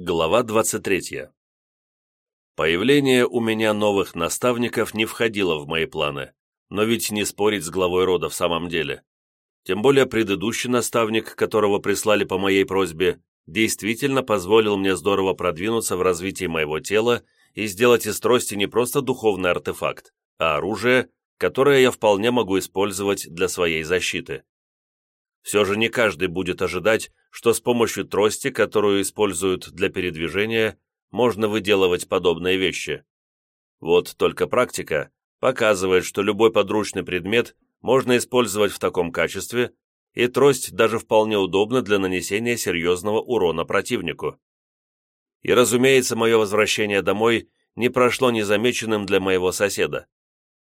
Глава 23. Появление у меня новых наставников не входило в мои планы, но ведь не спорить с главой рода в самом деле. Тем более предыдущий наставник, которого прислали по моей просьбе, действительно позволил мне здорово продвинуться в развитии моего тела и сделать из трости не просто духовный артефакт, а оружие, которое я вполне могу использовать для своей защиты. Все же не каждый будет ожидать, что с помощью трости, которую используют для передвижения, можно выделывать подобные вещи. Вот только практика показывает, что любой подручный предмет можно использовать в таком качестве, и трость даже вполне удобна для нанесения серьезного урона противнику. И, разумеется, мое возвращение домой не прошло незамеченным для моего соседа.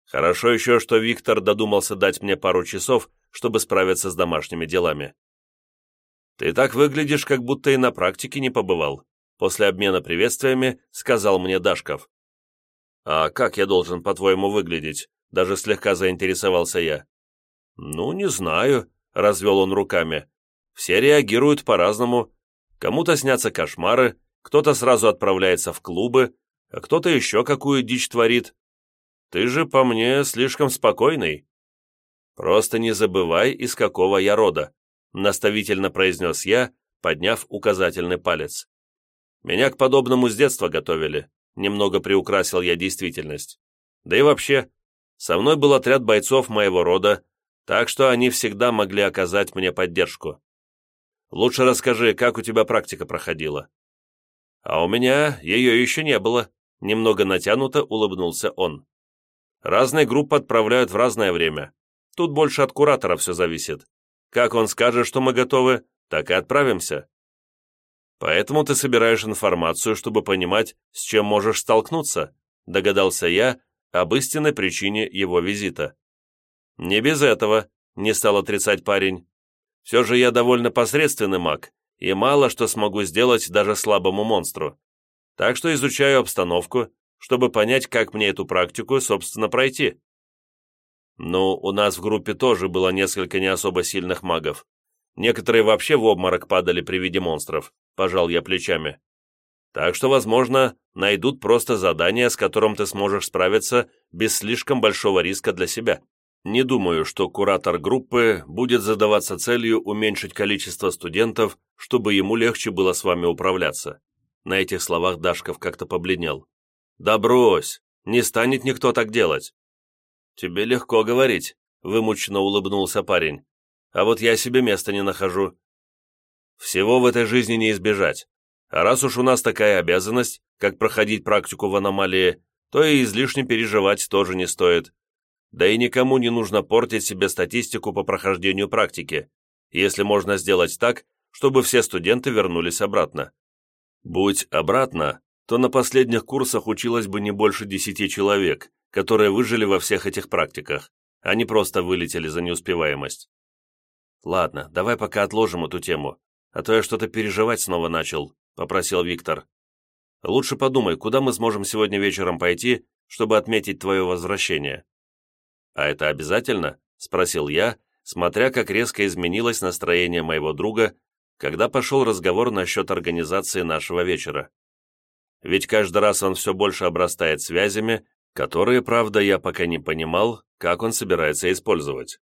Хорошо еще, что Виктор додумался дать мне пару часов, чтобы справиться с домашними делами. «Ты так выглядишь, как будто и на практике не побывал», после обмена приветствиями сказал мне Дашков. «А как я должен, по-твоему, выглядеть?» даже слегка заинтересовался я. «Ну, не знаю», — развел он руками. «Все реагируют по-разному. Кому-то снятся кошмары, кто-то сразу отправляется в клубы, а кто-то еще какую дичь творит. Ты же по мне слишком спокойный». «Просто не забывай, из какого я рода», — наставительно произнес я, подняв указательный палец. «Меня к подобному с детства готовили», — немного приукрасил я действительность. «Да и вообще, со мной был отряд бойцов моего рода, так что они всегда могли оказать мне поддержку. Лучше расскажи, как у тебя практика проходила». «А у меня ее еще не было», — немного натянуто улыбнулся он. Разные группы отправляют в разное время. Тут больше от куратора все зависит. Как он скажет, что мы готовы, так и отправимся. Поэтому ты собираешь информацию, чтобы понимать, с чем можешь столкнуться, догадался я об истинной причине его визита. Не без этого, не стал отрицать парень. Все же я довольно посредственный маг, и мало что смогу сделать даже слабому монстру. Так что изучаю обстановку чтобы понять, как мне эту практику, собственно, пройти. Ну, у нас в группе тоже было несколько не особо сильных магов. Некоторые вообще в обморок падали при виде монстров, пожал я плечами. Так что, возможно, найдут просто задание, с которым ты сможешь справиться без слишком большого риска для себя. Не думаю, что куратор группы будет задаваться целью уменьшить количество студентов, чтобы ему легче было с вами управляться. На этих словах Дашков как-то побледнел. «Да брось! Не станет никто так делать!» «Тебе легко говорить», — вымученно улыбнулся парень. «А вот я себе места не нахожу». «Всего в этой жизни не избежать. А раз уж у нас такая обязанность, как проходить практику в аномалии, то и излишне переживать тоже не стоит. Да и никому не нужно портить себе статистику по прохождению практики, если можно сделать так, чтобы все студенты вернулись обратно. Будь обратно, то на последних курсах училось бы не больше десяти человек, которые выжили во всех этих практиках. Они просто вылетели за неуспеваемость. «Ладно, давай пока отложим эту тему, а то я что-то переживать снова начал», — попросил Виктор. «Лучше подумай, куда мы сможем сегодня вечером пойти, чтобы отметить твое возвращение». «А это обязательно?» — спросил я, смотря как резко изменилось настроение моего друга, когда пошел разговор насчет организации нашего вечера ведь каждый раз он все больше обрастает связями, которые, правда, я пока не понимал, как он собирается использовать.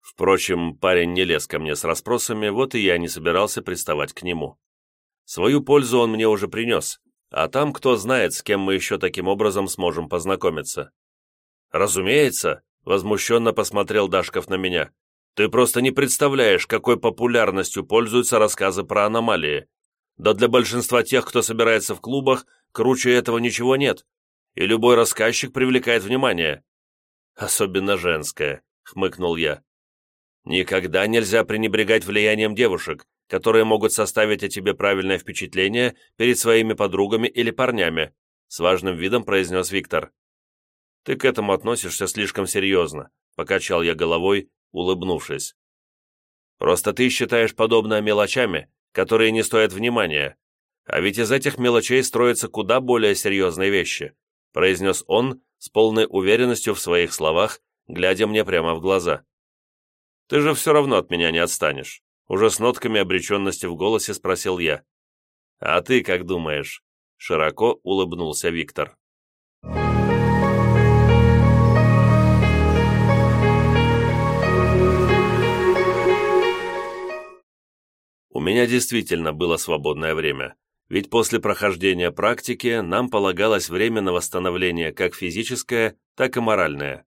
Впрочем, парень не лез ко мне с расспросами, вот и я не собирался приставать к нему. Свою пользу он мне уже принес, а там кто знает, с кем мы еще таким образом сможем познакомиться. «Разумеется», — возмущенно посмотрел Дашков на меня, «ты просто не представляешь, какой популярностью пользуются рассказы про аномалии. Да для большинства тех, кто собирается в клубах, круче этого ничего нет, и любой рассказчик привлекает внимание. Особенно женское, хмыкнул я. Никогда нельзя пренебрегать влиянием девушек, которые могут составить о тебе правильное впечатление перед своими подругами или парнями, с важным видом произнес Виктор. Ты к этому относишься слишком серьезно, покачал я головой, улыбнувшись. Просто ты считаешь подобное мелочами, которые не стоят внимания. А ведь из этих мелочей строятся куда более серьезные вещи», произнес он с полной уверенностью в своих словах, глядя мне прямо в глаза. «Ты же все равно от меня не отстанешь», уже с нотками обреченности в голосе спросил я. А ты как думаешь?» Широко улыбнулся Виктор. У меня действительно было свободное время, ведь после прохождения практики нам полагалось время на восстановление как физическое, так и моральное.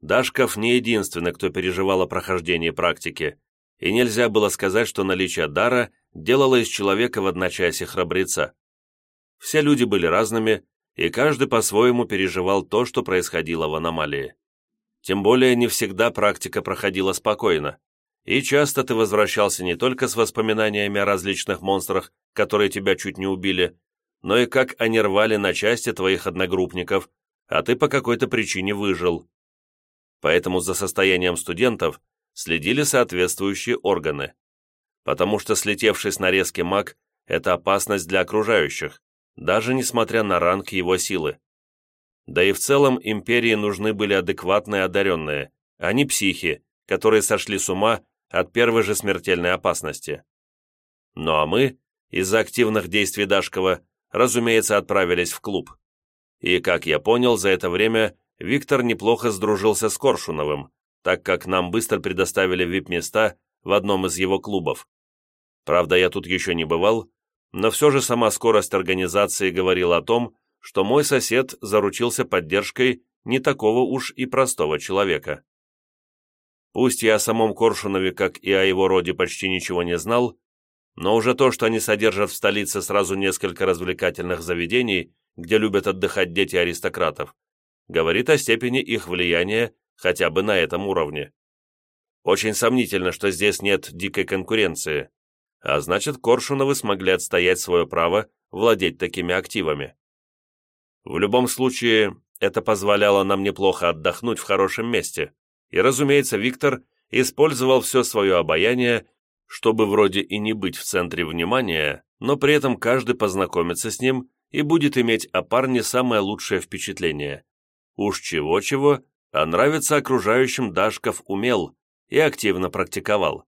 Дашков не единственный, кто переживал о прохождении практики, и нельзя было сказать, что наличие дара делало из человека в одночасье храбреца. Все люди были разными, и каждый по-своему переживал то, что происходило в аномалии. Тем более не всегда практика проходила спокойно, и часто ты возвращался не только с воспоминаниями о различных монстрах, которые тебя чуть не убили, но и как они рвали на части твоих одногруппников, а ты по какой-то причине выжил поэтому за состоянием студентов следили соответствующие органы. Потому что слетевший с нарезки маг – это опасность для окружающих, даже несмотря на ранг его силы. Да и в целом империи нужны были адекватные одаренные, а не психи, которые сошли с ума от первой же смертельной опасности. Ну а мы, из-за активных действий Дашкова, разумеется, отправились в клуб. И, как я понял, за это время Виктор неплохо сдружился с Коршуновым, так как нам быстро предоставили вип-места в одном из его клубов. Правда, я тут еще не бывал, но все же сама скорость организации говорила о том, что мой сосед заручился поддержкой не такого уж и простого человека. Пусть я о самом Коршунове, как и о его роде, почти ничего не знал, но уже то, что они содержат в столице сразу несколько развлекательных заведений, где любят отдыхать дети аристократов, говорит о степени их влияния хотя бы на этом уровне. Очень сомнительно, что здесь нет дикой конкуренции, а значит, Коршуновы смогли отстоять свое право владеть такими активами. В любом случае, это позволяло нам неплохо отдохнуть в хорошем месте, и, разумеется, Виктор использовал все свое обаяние, чтобы вроде и не быть в центре внимания, но при этом каждый познакомится с ним и будет иметь о парне самое лучшее впечатление. Уж чего-чего, а нравится окружающим Дашков умел и активно практиковал.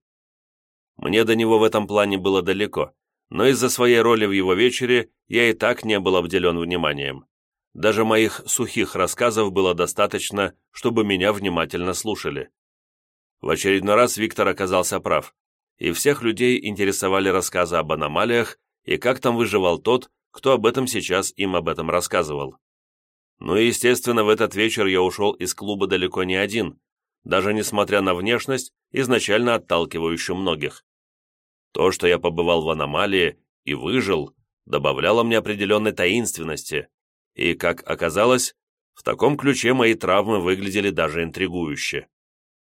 Мне до него в этом плане было далеко, но из-за своей роли в его вечере я и так не был обделен вниманием. Даже моих сухих рассказов было достаточно, чтобы меня внимательно слушали. В очередной раз Виктор оказался прав, и всех людей интересовали рассказы об аномалиях и как там выживал тот, кто об этом сейчас им об этом рассказывал. Ну и, естественно, в этот вечер я ушел из клуба далеко не один, даже несмотря на внешность, изначально отталкивающую многих. То, что я побывал в аномалии и выжил, добавляло мне определенной таинственности, и, как оказалось, в таком ключе мои травмы выглядели даже интригующе.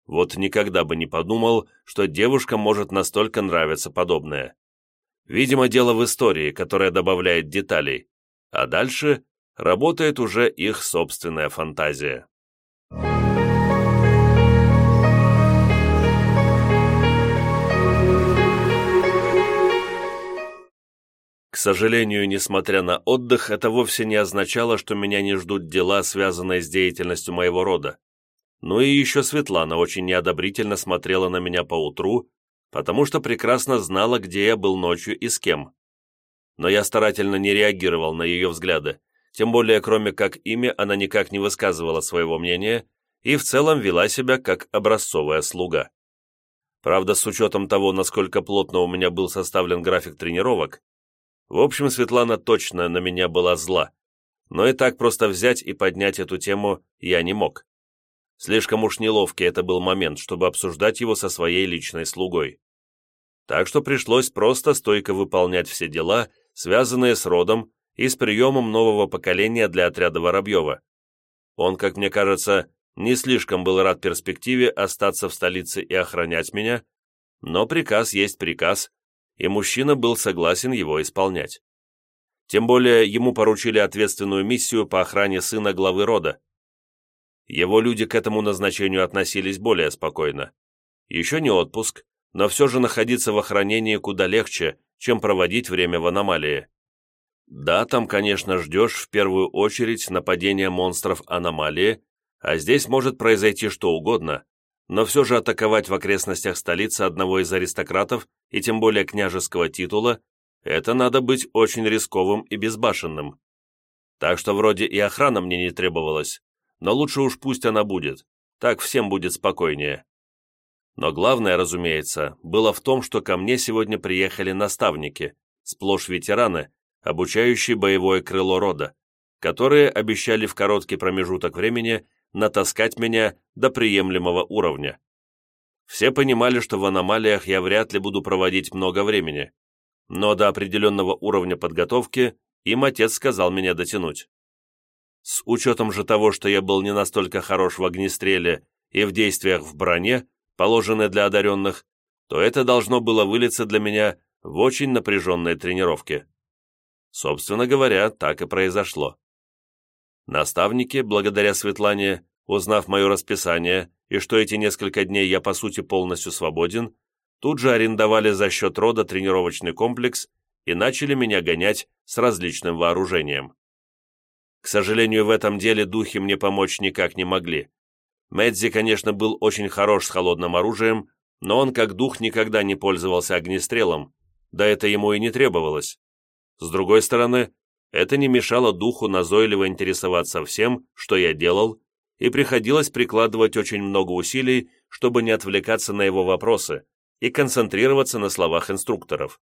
Вот никогда бы не подумал, что девушкам может настолько нравиться подобное. Видимо, дело в истории, которая добавляет деталей, а дальше работает уже их собственная фантазия. К сожалению, несмотря на отдых, это вовсе не означало, что меня не ждут дела, связанные с деятельностью моего рода. Ну и еще Светлана очень неодобрительно смотрела на меня поутру, потому что прекрасно знала, где я был ночью и с кем. Но я старательно не реагировал на ее взгляды, тем более кроме как имя она никак не высказывала своего мнения и в целом вела себя как образцовая слуга. Правда, с учетом того, насколько плотно у меня был составлен график тренировок, в общем, Светлана точно на меня была зла, но и так просто взять и поднять эту тему я не мог. Слишком уж неловкий это был момент, чтобы обсуждать его со своей личной слугой. Так что пришлось просто стойко выполнять все дела, связанные с родом и с приемом нового поколения для отряда Воробьева. Он, как мне кажется, не слишком был рад перспективе остаться в столице и охранять меня, но приказ есть приказ, и мужчина был согласен его исполнять. Тем более ему поручили ответственную миссию по охране сына главы рода. Его люди к этому назначению относились более спокойно. Еще не отпуск, но все же находиться в охранении куда легче, чем проводить время в аномалии. Да, там, конечно, ждешь в первую очередь нападения монстров аномалии, а здесь может произойти что угодно, но все же атаковать в окрестностях столицы одного из аристократов и тем более княжеского титула – это надо быть очень рисковым и безбашенным. Так что вроде и охрана мне не требовалась, но лучше уж пусть она будет, так всем будет спокойнее. Но главное, разумеется, было в том, что ко мне сегодня приехали наставники, сплошь ветераны, обучающие боевое крыло рода, которые обещали в короткий промежуток времени натаскать меня до приемлемого уровня. Все понимали, что в аномалиях я вряд ли буду проводить много времени, но до определенного уровня подготовки им отец сказал меня дотянуть. С учетом же того, что я был не настолько хорош в огнестреле и в действиях в броне, положенной для одаренных, то это должно было вылиться для меня в очень напряженные тренировки. Собственно говоря, так и произошло. Наставники, благодаря Светлане, узнав мое расписание и что эти несколько дней я по сути полностью свободен, тут же арендовали за счет рода тренировочный комплекс и начали меня гонять с различным вооружением. К сожалению, в этом деле духи мне помочь никак не могли. Мэдзи, конечно, был очень хорош с холодным оружием, но он как дух никогда не пользовался огнестрелом, да это ему и не требовалось. С другой стороны, это не мешало духу назойливо интересоваться всем, что я делал, и приходилось прикладывать очень много усилий, чтобы не отвлекаться на его вопросы и концентрироваться на словах инструкторов.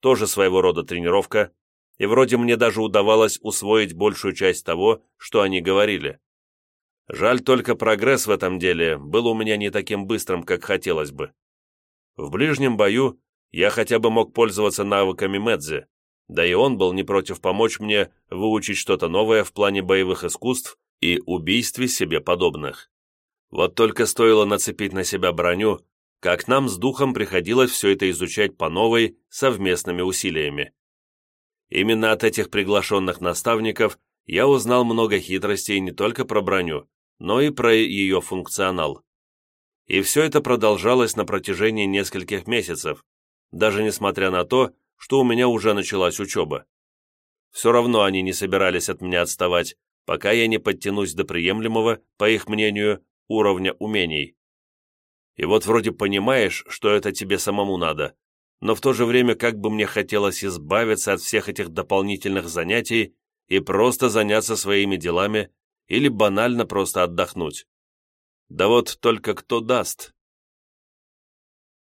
Тоже своего рода тренировка, и вроде мне даже удавалось усвоить большую часть того, что они говорили. Жаль только прогресс в этом деле был у меня не таким быстрым, как хотелось бы. В ближнем бою я хотя бы мог пользоваться навыками Медзи, да и он был не против помочь мне выучить что-то новое в плане боевых искусств и убийстве себе подобных. Вот только стоило нацепить на себя броню, как нам с духом приходилось все это изучать по новой, совместными усилиями. Именно от этих приглашенных наставников я узнал много хитростей не только про броню, но и про ее функционал. И все это продолжалось на протяжении нескольких месяцев, даже несмотря на то, что у меня уже началась учеба. Все равно они не собирались от меня отставать, пока я не подтянусь до приемлемого, по их мнению, уровня умений. И вот вроде понимаешь, что это тебе самому надо, но в то же время как бы мне хотелось избавиться от всех этих дополнительных занятий и просто заняться своими делами или банально просто отдохнуть. Да вот только кто даст,